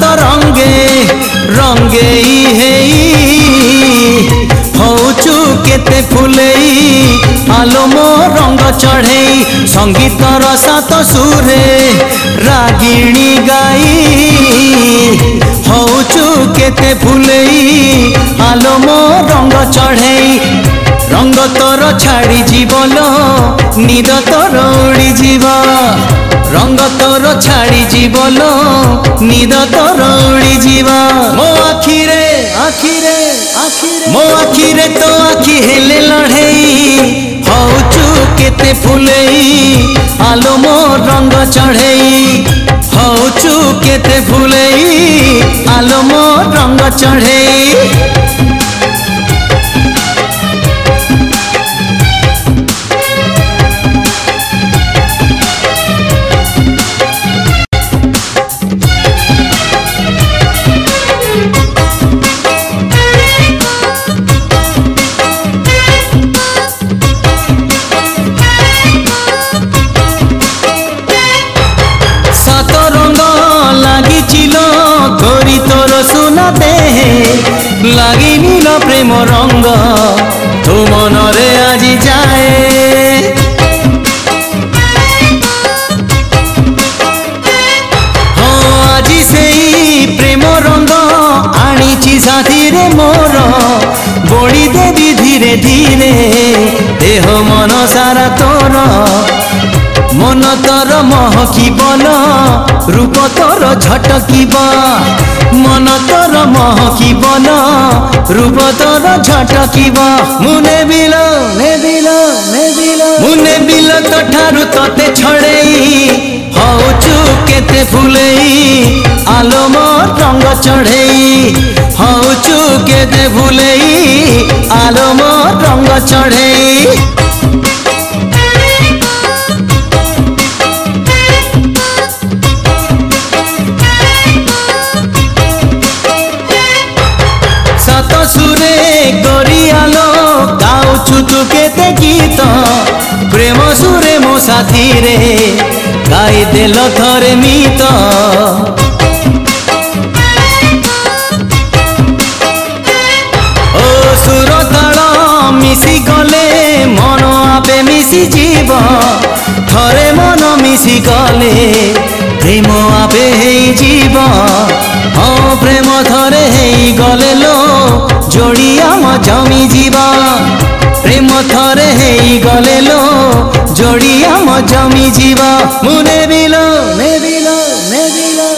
তো রঙ্গে রঙ্গেই হেই হৌচু কেতে ফুলেই আলোম রঙ্গ চড়েই সঙ্গীতর সাত সুরে রাগিণী গাই হৌচু কেতে ফুলেই আলোম রঙ্গ চড়েই রঙ্গ তোর ছাড়ি জীবন নিদ তোর উড়ি জীবা রঙ্গ তোর ছাড়ি জীবন নিদ তোর উড়ি যা মো আখিরে আখিরে আখিরে মো আখিরে তো আখি হেলে লড়েই হউচু কেতে ফুলেই আলো মো রঙ্গ চড়েই হউচু কেতে ফুলেই আলো মো রঙ্গ চড়েই মনতে লাগি নীল প্রেম রঙ্গ তো মনরে আজি যায় হ্যাঁ, আজি সেই প্রেম রঙ্গ আনিছি সাথীরে মোর বড়ি দেবি ধীরে ধীরে দেহ মন সারা তোর মন তোর মহকিব ন রূপ তোর ঝটকিব মহকিব ন রূপ তোর ঝটকিব মু নেবিল নেবিল নেবিল মু নেবিল তো ঠারু তোতে ছড়েই হউচু কেতে ফুলেই আলো মোর রঙ্গ চড়েই হউচু কেতে ফুলেই আলো মোর রঙ্গ চড়েই କେତେ ଗୀତ ପ୍ରେମ ସୁରେ ମୋ ସାଥିରେ ଗାଇଦେଲ ଥରେ ମିତ ଓ ସୁରତାଳ ମିଶିଗଲେ ମନ ଆପେ ମିଶିଯିବ ଥରେ ମନ ମିଶିଗଲେ ପ୍ରେମ ଆପେ ହେଇଯିବ ହଁ ପ୍ରେମ ଥରେ ହେଇଗଲେ ଲୋ জড়িয়া জমি জীবন প্রেম থরে হেই গলেলো জড়িয়া ম জমি জীব মুনে বিল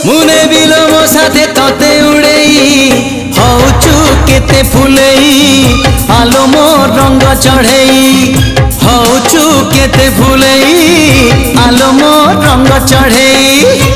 মুনে বিল মো সাথে ততে উড়েই হউচু কেতে ফুলেই আলো মো রঙ চড়েই হউচু কেতে ফুলেই আলো মো রঙ চড়েই